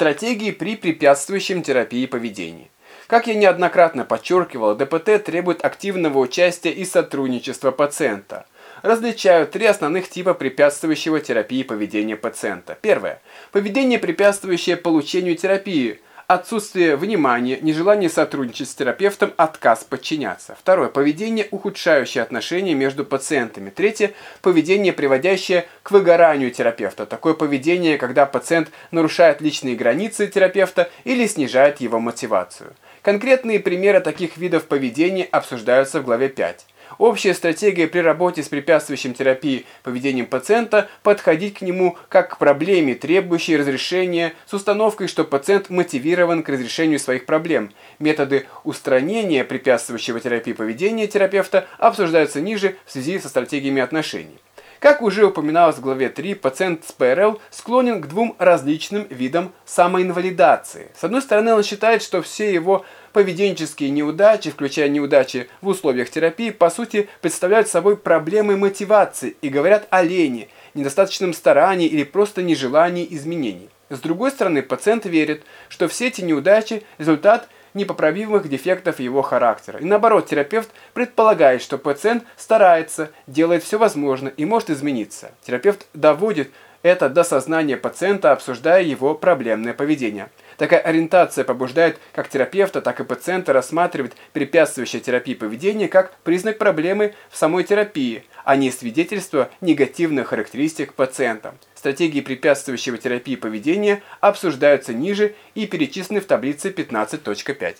Стратегии при препятствующем терапии поведения. Как я неоднократно подчеркивал, ДПТ требует активного участия и сотрудничества пациента. Различают три основных типа препятствующего терапии поведения пациента. Первое. Поведение, препятствующее получению терапии – отсутствие внимания, нежелание сотрудничать с терапевтом, отказ подчиняться. Второе. Поведение, ухудшающее отношения между пациентами. Третье. Поведение, приводящее к выгоранию терапевта. Такое поведение, когда пациент нарушает личные границы терапевта или снижает его мотивацию. Конкретные примеры таких видов поведения обсуждаются в главе 5. Общая стратегия при работе с препятствующим терапии поведением пациента – подходить к нему как к проблеме, требующей разрешения, с установкой, что пациент мотивирован к разрешению своих проблем. Методы устранения препятствующего терапии поведения терапевта обсуждаются ниже в связи со стратегиями отношений. Как уже упоминалось в главе 3, пациент с ПРЛ склонен к двум различным видам самоинвалидации. С одной стороны, он считает, что все его поведенческие неудачи, включая неудачи в условиях терапии, по сути представляют собой проблемы мотивации и говорят о лени, недостаточном старании или просто нежелании изменений. С другой стороны, пациент верит, что все эти неудачи – результат – непоправимых дефектов его характера. И наоборот, терапевт предполагает, что пациент старается, делает все возможное и может измениться. Терапевт доводит это до сознания пациента, обсуждая его проблемное поведение. Такая ориентация побуждает как терапевта, так и пациента рассматривать препятствующее терапии поведения как признак проблемы в самой терапии, а не свидетельство негативных характеристик пациента. Стратегии препятствующего терапии поведения обсуждаются ниже и перечислены в таблице 15.5.